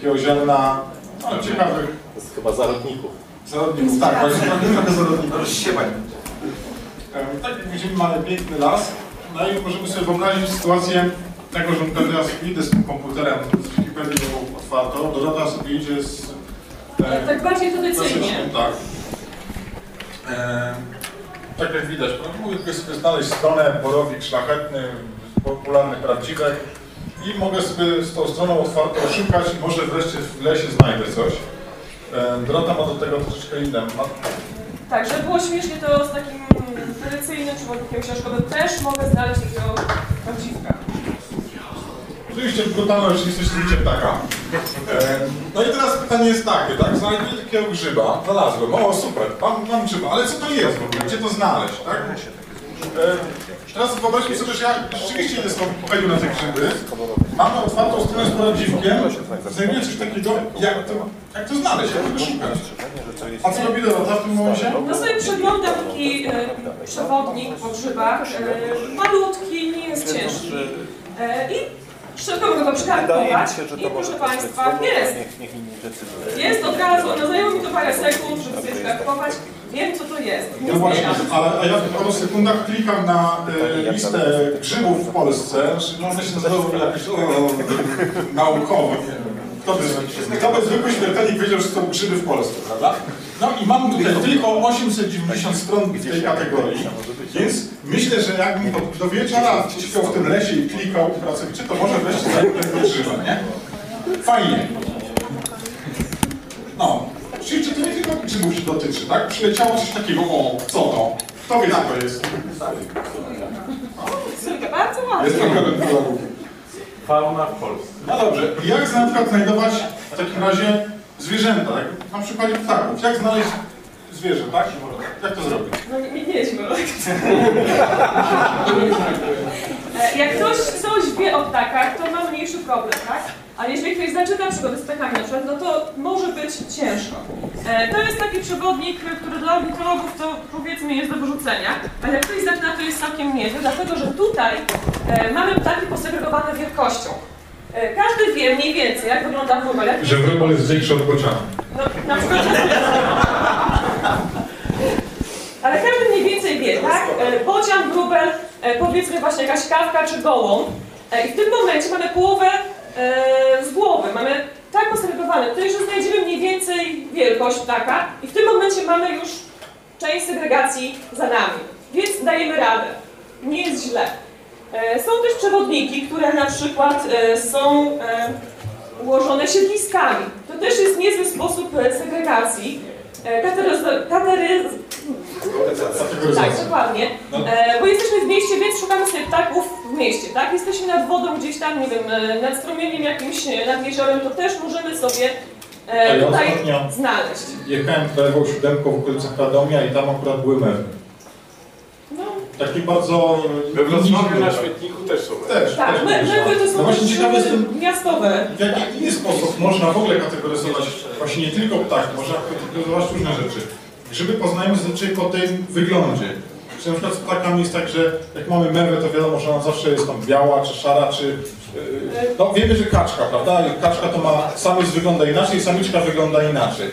takiego ziarna no, ciekawych To jest chyba zarodników. zarodników. Tak, właśnie trochę, trochę zarodników. Rozsiewać. Tak jak widzimy, mamy piękny las. No i możemy sobie wyobrazić sytuację tego, że teraz idę z tym komputerem z Wikipedii otwartą, Dorota sobie idzie z... e, Tak bardziej tradycyjnie. Tak. E, tak jak widać, no, mogę sobie znaleźć stronę Borowik Szlachetny, popularny, prawdziwy i mogę sobie z tą stroną otwartą szukać i może wreszcie w lesie znajdę coś. Dorota ma do tego troszeczkę inne. Ma, Tak, żeby było śmiesznie, to z takim tradycyjnym przewodnikiem książkowym też mogę znaleźć takiego prawdziwka. Oczywiście brutalna rzeczywistość ludzie ptaka. E, No i teraz pytanie jest takie, tak? Znajduję takiego grzyba, znalazłem, o super, mam, mam grzyba, ale co to jest w ogóle? Gdzie to znaleźć, tak? E, Teraz wyobraźmy sobie, że ja rzeczywiście tą pochodził na te grzyby, mamy otwartą stronę z prawdziwkiem, znajduję coś takiego, jak to, jak to znaleźć, jak tego szukać? A co robi Dorota w tym momencie? No sobie przeglądam taki e, przewodnik po grzybach. E, malutki, nie jest ciężki. E, I szybko mogę go przekartkować. I proszę Państwa, jest. Jest od razu, no zajęło mi to parę sekund, żeby sobie skartkować. Wiem co to jest. No właśnie, ale a ja w paru sekundach klikam na e, listę grzybów w Polsce, one się nazywają jakieś o, wiem. Kto by, kto by zwykły śmiertelnik wiedział, że są grzyby w Polsce, prawda? No i mam tutaj tylko 890 stron w tej kategorii, więc myślę, że jakbym do, do wieczora ściskał w tym lesie i klikał pracowicie, to może wreszcie znajdę tego grzyba, nie? Fajnie. No, czyli czy to nie tylko grzybów się dotyczy, tak? Przyleciało coś takiego, o, co to? Kto wie, co to jest? Bardzo ładnie. Jest trochę biologów. Fauna w Polsce. No dobrze, jak na przykład znajdować w takim razie zwierzęta, jak na przykładzie ptaków? Jak znaleźć zwierzę, tak? Jak to zrobić? No nie, nie mieliśmy E, Jak ktoś coś wie o ptakach, to ma mniejszy problem, tak? Ale jeżeli ktoś zaczyna przygodę z ptakami na przykład, no to może być ciężko. E, To jest taki przewodnik, który dla ornitologów to powiedzmy jest do wyrzucenia, ale jak ktoś zaczyna, to jest całkiem niezły, dlatego że tutaj e, mamy ptaki posegregowane wielkością. E, Każdy wie mniej więcej, jak wygląda wróbel. jak Że wróbel jest większy od bociana. no, na przykład... Ale każdy mniej więcej wie, tak? E, Bocian, wróbel, e, powiedzmy właśnie jakaś kawka czy gołąb. E, I w tym momencie mamy połowę z głowy. Mamy tak posegregowane tutaj, że znajdziemy mniej więcej wielkość ptaka i w tym momencie mamy już część segregacji za nami. Więc dajemy radę. Nie jest źle. E, Są też przewodniki, które na przykład e, są e, ułożone siedliskami. To też jest niezły sposób e, segregacji. E, Kateryz- kateryz... Tak, dokładnie. E, bo jesteśmy w mieście, więc szukamy sobie ptaków w mieście, tak? Jesteśmy nad wodą gdzieś tam, nie wiem, e, nad strumieniem jakimś, e, nad jeziorem, to też możemy sobie e, ja tutaj ostatnio- znaleźć. Jechałem krajową siódemką w okolicach Radomia i tam akurat były mewy. Taki bardzo... We Wrocławiu na świetniku też są. Też, tak, też my, my to są No właśnie ciekawe jestem, miastowe. w jaki inny sposób można w ogóle kategoryzować właśnie nie tylko ptaki, można kategoryzować różne rzeczy. Grzyby poznajemy zazwyczaj po tym wyglądzie. Czy na przykład z ptakami jest tak, że jak mamy mewę, to wiadomo, że ona zawsze jest tam biała, czy szara, czy... Yy, no wiemy, że kaczka, prawda? I kaczka to ma, samiec wygląda inaczej, samiczka wygląda inaczej.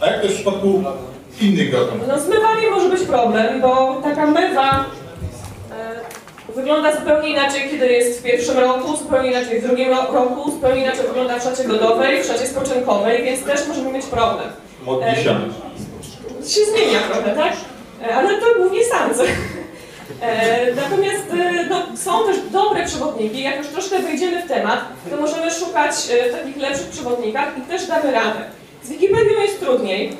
A jak to jest w przypadku innych gatunków? No z mewami może być problem, bo taka mewa e, wygląda zupełnie inaczej, kiedy jest w pierwszym roku, zupełnie inaczej w drugim ro- roku, zupełnie inaczej wygląda w szacie godowej, w szacie spoczynkowej, więc też możemy mieć problem. Modni się. się zmienia trochę, tak? E, Ale to głównie samce. E, Natomiast e, no, są też dobre przewodniki. Jak już troszkę wejdziemy w temat, to możemy szukać e, w takich lepszych przewodnikach i też damy radę. Z Wikipedią jest trudniej.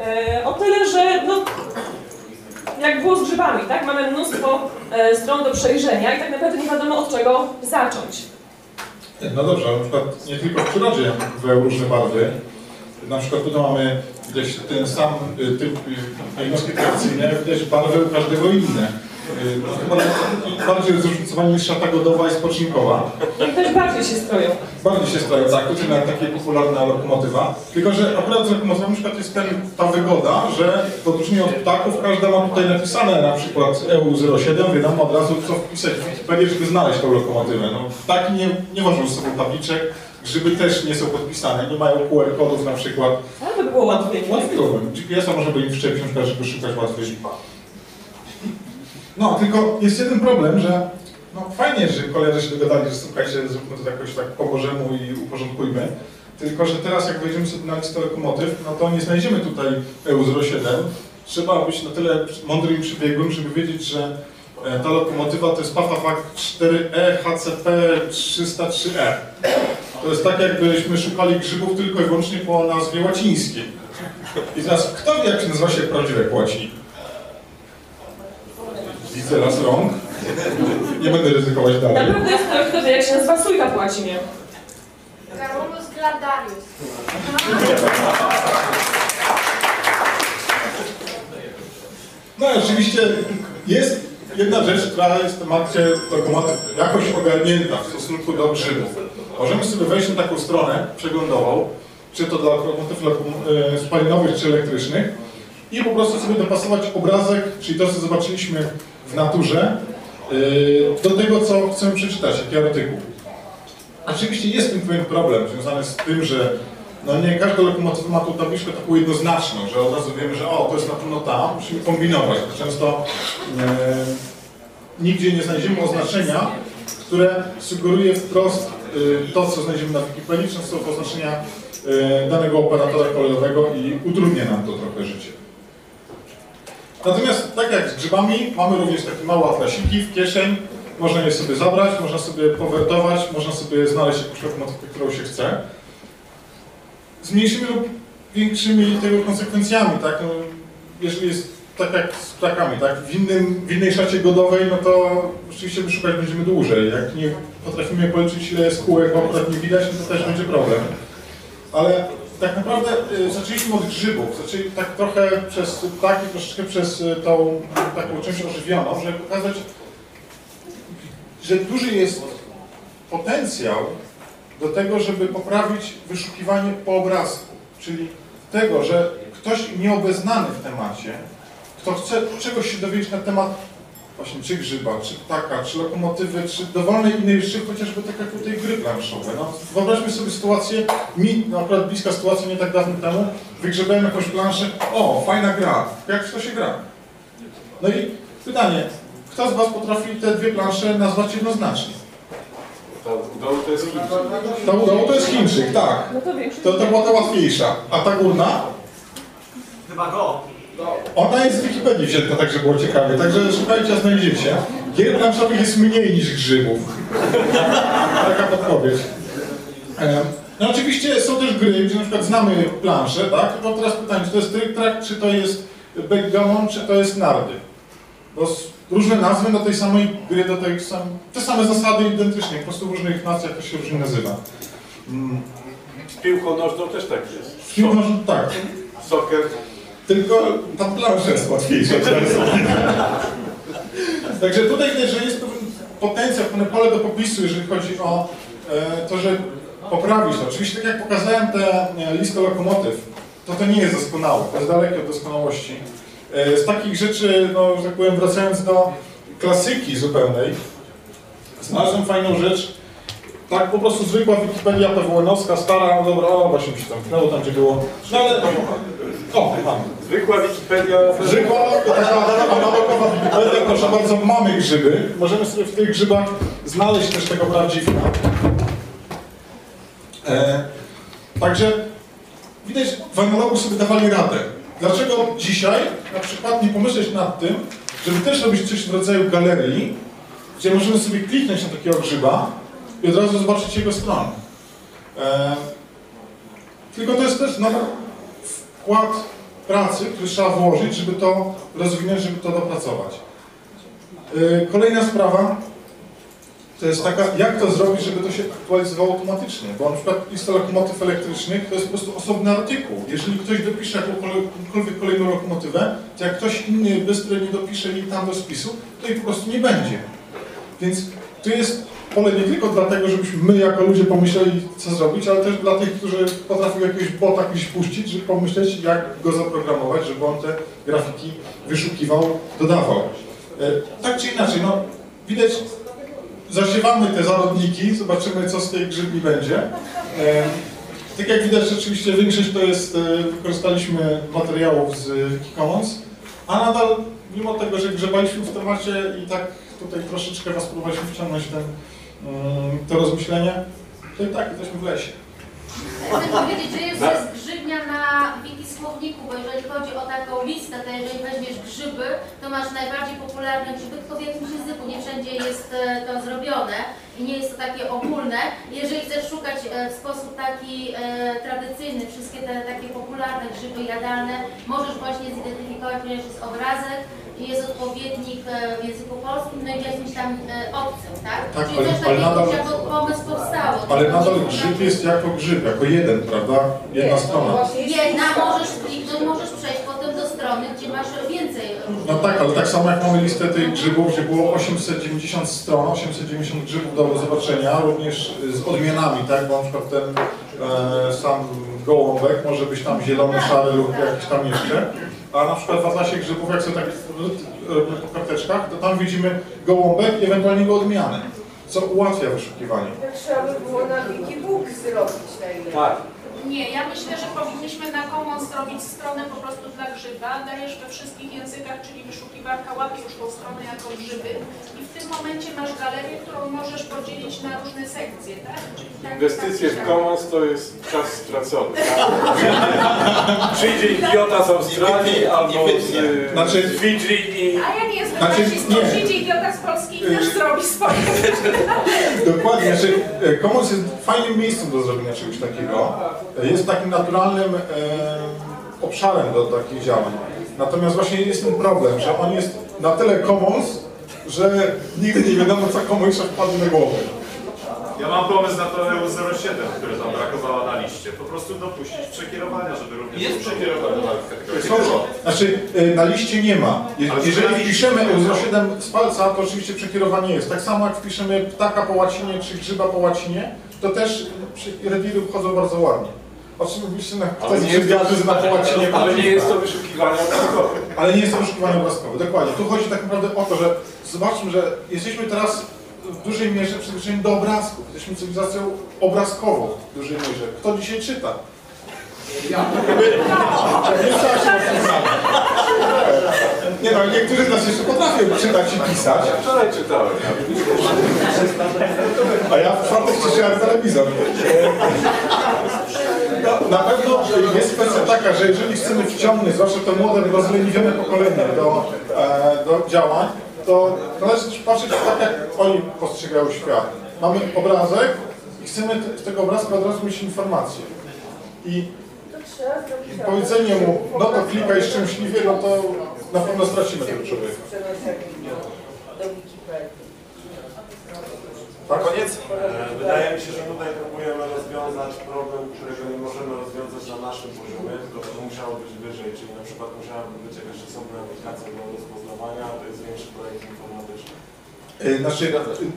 E, O tyle, że no, jak było z grzybami, tak? Mamy mnóstwo e, stron do przejrzenia i tak naprawdę nie wiadomo od czego zacząć. No dobrze, ale na przykład nie tylko w przyrodzie były różne barwy. Na przykład tutaj mamy gdzieś ten sam y, typ y, jednostki tradycyjne, widać barwy każdego inne. Chyba bardziej zróżnicowanie niż szata godowa i spoczynkowa. I też bardziej się stroją. Bardziej się stają, tak, to nawet takie popularna lokomotywa. Tylko, że akurat z lokomotywą na przykład jest ten, ta wygoda, że w odróżnieniu od ptaków każda ma tutaj napisane na przykład EU07, wiadomo od razu co wpisać w Wikipedię, żeby znaleźć tą lokomotywę. No, ptaki nie, nie wożą z sobą tabliczek, grzyby też nie są podpisane, nie mają QR-kodów na przykład. Ale by było łatwiej. Łatwiej. GPS-a można by im wszczepić, żeby szukać łatwiej. No, tylko jest jeden problem, że no fajnie, że koledzy się dogadali, że słuchajcie, zróbmy to jakoś tak po bożemu i uporządkujmy. Tylko, że teraz jak wejdziemy sobie na listę lokomotyw, no to nie znajdziemy tutaj EU 07. Trzeba być na tyle mądrym i przybiegłym, żeby wiedzieć, że e, ta lokomotywa to jest PAFA 4E HCP 303E. To jest tak, jakbyśmy szukali grzybów tylko i wyłącznie po nazwie łacińskiej. I teraz, kto wie, jak się nazywa się prawdziwe po łacinie? Widzę raz rąk. Nie będę ryzykować dalej. Naprawdę jest ktoś, kto wie, jak się nazywa sójka po łacinie. Carolus Gladarius. No i oczywiście jest jedna rzecz, która jest w temacie lokomotyw jakoś ogarnięta w stosunku do grzybów. Możemy sobie wejść na taką stronę przeglądową, czy to dla lokomotyw lokom- e, spalinowych, czy elektrycznych i po prostu sobie dopasować obrazek, czyli to, co zobaczyliśmy w naturze, e, do tego, co chcemy przeczytać, jaki artykuł. Oczywiście jest tym pewien problem związany z tym, że no nie każda lokomotywa ma tą tabliczkę taką jednoznaczną, że od razu wiemy, że o, to jest na pewno tam, musimy kombinować. Często e, nigdzie nie znajdziemy oznaczenia, które sugeruje wprost e, to, co znajdziemy na Wikipedii, często to oznaczenia e, danego operatora kolejowego i utrudnia nam to trochę życie. Natomiast tak jak z grzybami, mamy również takie małe atlasiki w kieszeń, można je sobie zabrać, można sobie powertować, można sobie znaleźć jakąś lokomotywkę, którą się chce. Z mniejszymi lub większymi tego konsekwencjami, tak? No, jeżeli jest tak jak z ptakami, tak? W, innym, w innej szacie godowej, no to oczywiście wyszukać będziemy dłużej. Jak nie potrafimy policzyć, ile jest kółek, bo akurat nie widać, no to też będzie problem. Ale tak naprawdę y, zaczęliśmy od grzybów, zaczęli tak trochę przez ptaki, troszeczkę przez y, tą taką część ożywioną, żeby pokazać, że duży jest potencjał do tego, żeby poprawić wyszukiwanie po obrazku, czyli tego, że ktoś nieobeznany w temacie, kto chce czegoś się dowiedzieć na temat właśnie czy grzyba, czy ptaka, czy lokomotywy, czy dowolnej innej rzeczy, chociażby tak jak tutaj gry planszowe. No, wyobraźmy sobie sytuację, mi no, akurat bliska sytuacja nie tak dawno temu, wygrzebałem jakąś planszę, o, fajna gra, jak w to się gra? No i pytanie, kto z Was potrafi te dwie plansze nazwać jednoznacznie? Dołu to jest Chińczyk. Dołu to jest Chińczyk, tak. No. To, to była ta łatwiejsza. A ta górna? Chyba go. Ona jest z Wikipedii wzięta, tak żeby było ciekawie. Także szukajcie, a znajdziecie. Gier planszowych jest mniej niż grzybów. Taka podpowiedź. No oczywiście są też gry, gdzie na przykład znamy planszę, tak? To teraz pytanie, czy to jest trick track, czy to jest backgammon, czy to jest nardy? Bo różne nazwy do tej samej gry, do tej sam, te same zasady identycznie, po prostu w różnych nacjach to się różnie nazywa. Mm. Z piłką nożną też tak jest. Piłkę można- tak, Soccer. Tylko ta plansza jest łatwiejsza. Także tutaj że jest pewien potencjał, pewne pole do popisu, jeżeli chodzi o e, to, że poprawić to. Oczywiście tak jak pokazałem tę e, listę lokomotyw, to to nie jest doskonałe, to jest dalekie od doskonałości. E, z takich rzeczy, no, że tak powiem, wracając do klasyki zupełnej, znalazłem fajną rzecz, tak po prostu zwykła Wikipedia PWN-owska, stara, no dobra, o, właśnie mi się tam tknęło tam, gdzie było. No ale, o, mam. Zwykła Wikipedia. Taka analogowa Wikipedia, proszę bardzo, mamy grzyby. Możemy sobie w tych grzybach znaleźć też tego prawdziwka. E, także widać, w analogu sobie dawali radę. Dlaczego dzisiaj na przykład nie pomyśleć nad tym, żeby też robić coś w rodzaju galerii, gdzie możemy sobie kliknąć na takiego grzyba i od razu zobaczyć jego stronę. E, tylko to jest też no, wkład pracy, który trzeba włożyć, żeby to rozwinąć, żeby to dopracować. Yy, Kolejna sprawa to jest taka, jak to zrobić, żeby to się aktualizowało automatycznie, bo na przykład lista lokomotyw elektrycznych to jest po prostu osobny artykuł. Jeżeli ktoś dopisze jakąkolwiek kolejną lokomotywę, to jak ktoś inny bystry nie dopisze jej tam do spisu, to jej po prostu nie będzie. Więc tu jest pole nie tylko dlatego, żebyśmy my jako ludzie pomyśleli, co zrobić, ale też dla tych, którzy potrafią jakiegoś bota gdzieś puścić, żeby pomyśleć, jak go zaprogramować, żeby on te grafiki wyszukiwał, dodawał. E, Tak czy inaczej, no widać, zasiewamy te zarodniki, zobaczymy co z tej grzybni będzie. E, tak jak widać, rzeczywiście większość to jest, e, wykorzystaliśmy materiałów z Wikicommons, a nadal, mimo tego, że grzebaliśmy w temacie i tak tutaj troszeczkę Was próbowaliśmy wciągnąć ten, to rozmyślenie, to i tak jesteśmy w lesie. Chcę powiedzieć, że jest, jest grzybnia na wiki słowniku, bo jeżeli chodzi o taką listę, to jeżeli weźmiesz grzyby, to masz najbardziej popularne grzyby, tylko w jakimś języku, nie wszędzie jest e, to zrobione i nie jest to takie ogólne. Jeżeli chcesz szukać e, w sposób taki e, tradycyjny wszystkie te takie popularne grzyby jadalne, możesz właśnie zidentyfikować, ponieważ jest obrazek i jest odpowiednik w języku polskim, no i w jakimś tam obcym, tak? Tak, Czyli coś takiego pomysł powstało. Ale nadal grzyb jest jako grzyb, jako jeden, prawda? Jedna strona. Jedna możesz kliknąć, możesz przejść potem do strony, gdzie masz więcej różnych. No tak, ale tak samo jak mamy listę tych grzybów, gdzie było 890 stron, 890 grzybów do zobaczenia, również z odmianami, tak? Bo na przykład ten e, sam gołąbek może być tam zielony, szary lub jakiś tam jeszcze. A na przykład w atlasie grzybów, jak sobie tak robimy po karteczkach, to tam widzimy gołąbek i ewentualnie jego odmiany, co ułatwia wyszukiwanie. Trzeba by było na Wikibook zrobić najlepiej. Tak. Nie, ja myślę, że powinniśmy na Commons zrobić stronę po prostu dla grzyba. Dajesz we wszystkich językach, czyli wyszukiwarka łapie już tą stronę jako grzyby i w tym momencie masz galerię, którą możesz podzielić na różne sekcje, tak? Czyli tak, Inwestycje tak, w tak. Commons to jest czas stracony. Tak? Przyjdzie idiota z Australii albo z, y, Znaczy- z Fidżi i Znaczy, nie. przyjdzie idiota z Polski i też zrobi swoje. Dokładnie, znaczy e, Commons jest fajnym miejscem do zrobienia czegoś takiego. E, Jest takim naturalnym e, obszarem do takich działań. Natomiast właśnie jest ten problem, że on jest na tyle Commons, że nigdy nie wiadomo co komuś jeszcze wpadnie na głowę. Ja mam pomysł na to EU 07, które tam brakowało na liście. Po prostu dopuścić przekierowania, żeby również... Jest przekierowane Są- Znaczy e, na liście nie ma. Je, Ale jeżeli na liście wpiszemy nie ma. 07 z palca, to oczywiście przekierowanie jest. Tak samo jak wpiszemy ptaka po łacinie czy grzyba po łacinie, to też przy rewiry wchodzą bardzo ładnie. Oczywiście na ktoś nie jest zna po łacinie. ale nie jest to wyszukiwanie obrazkowe. Ale nie jest to wyszukiwanie obrazkowe, dokładnie. Tu chodzi tak naprawdę o to, że zobaczmy, że jesteśmy teraz w dużej mierze przyzwyczajeni do obrazków. Jesteśmy cywilizacją obrazkową w dużej mierze. Kto dzisiaj czyta? Ja. Nie no, niektórzy z nas jeszcze potrafią czytać i pisać, Ja wczoraj czytałem. a ja w czwartek czytałem telewizor. No, na pewno jest kwestia taka, że jeżeli chcemy wciągnąć, zwłaszcza to młode, rozleniwione pokolenie do, e, do działań, to należy patrzeć tak, jak oni postrzegają świat. Mamy obrazek i chcemy z tego obrazka od razu mieć informację. I powiedzenie mu, no to klikaj szczęśliwie, no to na pewno stracimy tego człowieka. Tak? Koniec? E, Wydaje mi się, że tutaj próbujemy rozwiązać problem, którego nie możemy rozwiązać na naszym poziomie, tylko to musiało być wyżej, czyli na przykład musiałaby być jakaś osobna aplikacja do rozpoznawania, to jest większy projekt informatyczny. Y, Znaczy,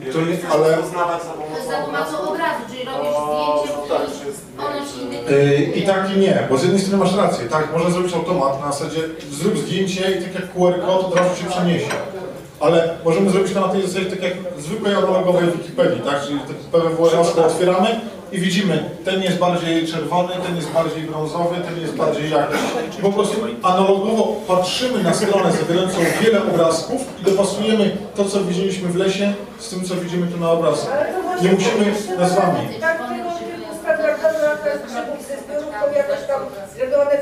y, to nie, ale rozpoznawać za To pomocą jest za pomocą obrazu, czyli robisz zdjęcie, to tak, jest ono ci y, i tak i nie, bo z jednej strony masz rację, tak, można zrobić automat na zasadzie zrób zdjęcie i tak jak QR kod od razu się przeniesie. Ale możemy zrobić to na tej zasadzie tak jak zwykłej analogowej Wikipedii, tak? Czyli PWR otwieramy i widzimy, ten jest bardziej czerwony, ten jest bardziej brązowy, ten jest bardziej jakiś. Po prostu analogowo patrzymy na stronę zawierającą wiele obrazków i dopasujemy to, co widzieliśmy w lesie, z tym, co widzimy tu na obrazku. Ale to właśnie Nie musimy jeszcze nazwami. Tak tego typu standardowe ze jakoś tam zrobione,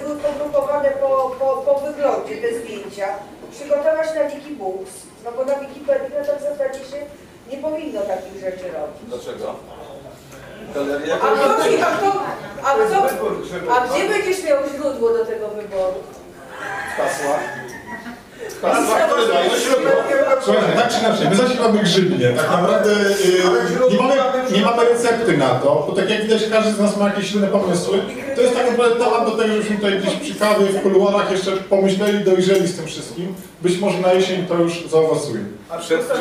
po, wyglądzie te zdjęcia, przygotować na Wikibooks, no bo na Wikipedii na tak zasadzie się nie powinno takich rzeczy robić. Dlaczego? A kto, ci- a kto, a kto, a gdzie będziesz miał źródło do tego wyboru? Słuchajcie, tak czy inaczej, my zasiewamy grzybnie, tak naprawdę y, nie, mamy, nie mamy recepty na to, bo tak jak widać każdy z nas ma jakieś inne pomysły. To jest tak naprawdę temat do tego, żebyśmy tutaj gdzieś przy kawie, w kuluarach jeszcze pomyśleli, dojrzeli z tym wszystkim. Być może na jesień to już zaowocuje. A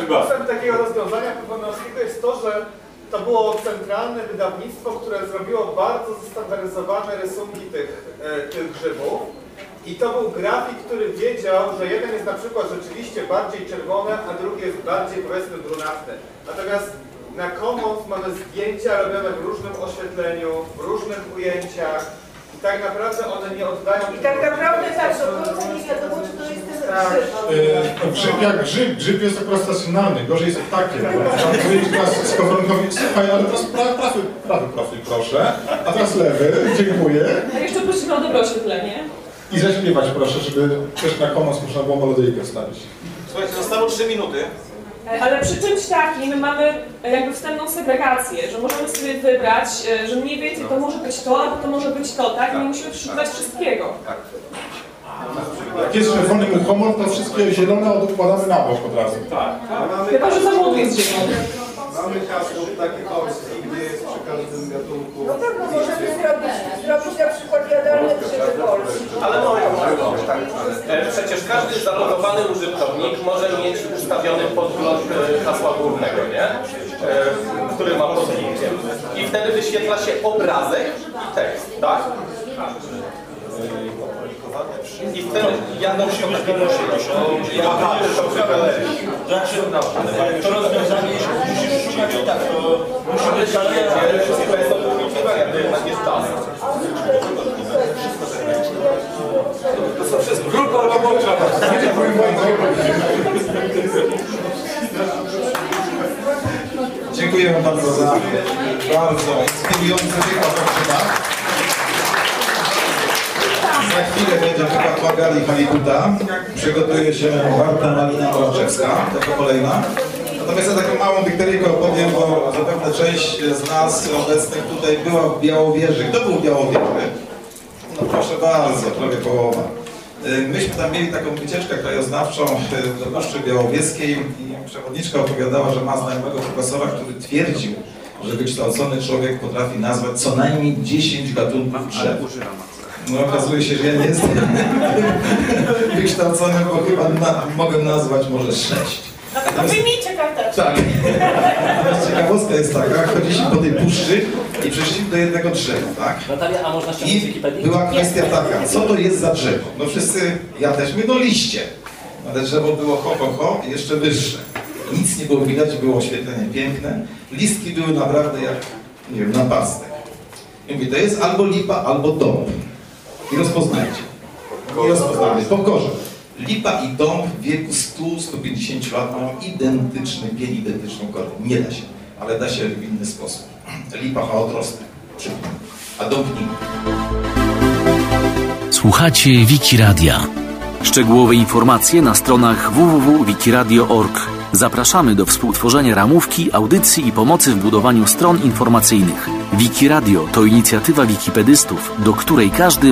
plusem, takiego rozwiązania Kubanowskiego jest to, że to było centralne wydawnictwo, które zrobiło bardzo zestandaryzowane rysunki tych, e, tych grzybów. I to był grafik, który wiedział, że jeden jest na przykład rzeczywiście bardziej czerwony, a drugi jest bardziej powiedzmy brunatny. Natomiast na Commons mamy zdjęcia robione w różnym oświetleniu, w różnych ujęciach i tak naprawdę one nie oddają... I tak naprawdę tak do końca nie wiadomo, czy to jest ten Tak. grzyb. E, Grzyb jak grzyb, grzyb jest akurat stacjonarny, gorzej jest ptakiem. Powiedzieć teraz skowronkowi, słuchaj, ale teraz pra- prawy, prawy profil proszę, a teraz lewy, dziękuję. A jeszcze prosimy o dobre oświetlenie. I zaśpiewać proszę, żeby też na komuś można było melodyjkę wstawić. Słuchajcie, zostało 3 minuty. Ale przy czymś takim mamy e, jakby wstępną segregację, że możemy sobie wybrać, e, że mniej więcej to może być to, albo to może być to, tak? Nie musimy przeszukiwać wszystkiego. Jak jest czerwony muchomor, to wszystkie zielone odkładamy na bok od razu. Chyba, że za młody jest zielony. Mamy hasło takie polskie, gdzie jest przy każdym gatunku. No tak, no możemy zrobić, zrobić na przykład jadalne grzyby polskie. Ale moja E, Przecież każdy zalogowany użytkownik może mieć ustawiony podgląd e, hasła głównego, nie? E, Który ma pod linkiem. I wtedy wyświetla się obrazek i tekst, tak? I wtedy jadą się takie Aha, to przy galerii. To rozwiązanie, jeśli musisz szukać i tak, to musimy wszystko jest odwrócone, jakby jednak jest czas. To są wszystko. Grupa robocza. Dziękuję Wam bardzo za bardzo inspirujący wykład. Za chwilę będzie wykład Magali Halikuta. Przygotuje się Marta Malina Olczewska, jako kolejna. Natomiast ja taką małą dykteryjkę opowiem, bo zapewne część z nas obecnych tutaj była w Białowieży. Kto był w Białowieży? Bardzo, prawie połowa. Y, Myśmy tam mieli taką wycieczkę krajoznawczą y, do Puszczy Białowieskiej i przewodniczka opowiadała, że ma znajomego profesora, który twierdził, że wykształcony człowiek potrafi nazwać co najmniej 10 gatunków drzew. No okazuje się, że ja nie jestem wykształcony, bo chyba na, mogę nazwać może 6. No wyjmijcie karteczkę. Tak. Ciekawostka jest taka, chodziliśmy po tej puszczy i przeszliśmy do jednego drzewa, tak? Natalia, a można ściągnąć I Wikipedii? była kwestia taka, co to jest za drzewo? No wszyscy, ja też my, no liście. Ale drzewo było ho, ho, ho i jeszcze wyższe. Nic nie było widać, było oświetlenie piękne. Listki były naprawdę jak, nie wiem, napastek. I mówię, to jest albo lipa, albo dąb. I rozpoznajcie. I rozpoznajcie. Po korze. Lipa i dąb w wieku 100-150 lat mają identyczny pień, identyczną korę. Nie da się, ale da się w inny sposób. Lipa ma odrostek, a dąb nie. Słuchacie Wiki Radia. Szczegółowe informacje na stronach www.wikiradio.org. Zapraszamy do współtworzenia ramówki, audycji i pomocy w budowaniu stron informacyjnych. Wiki Radio to inicjatywa wikipedystów, do której każdy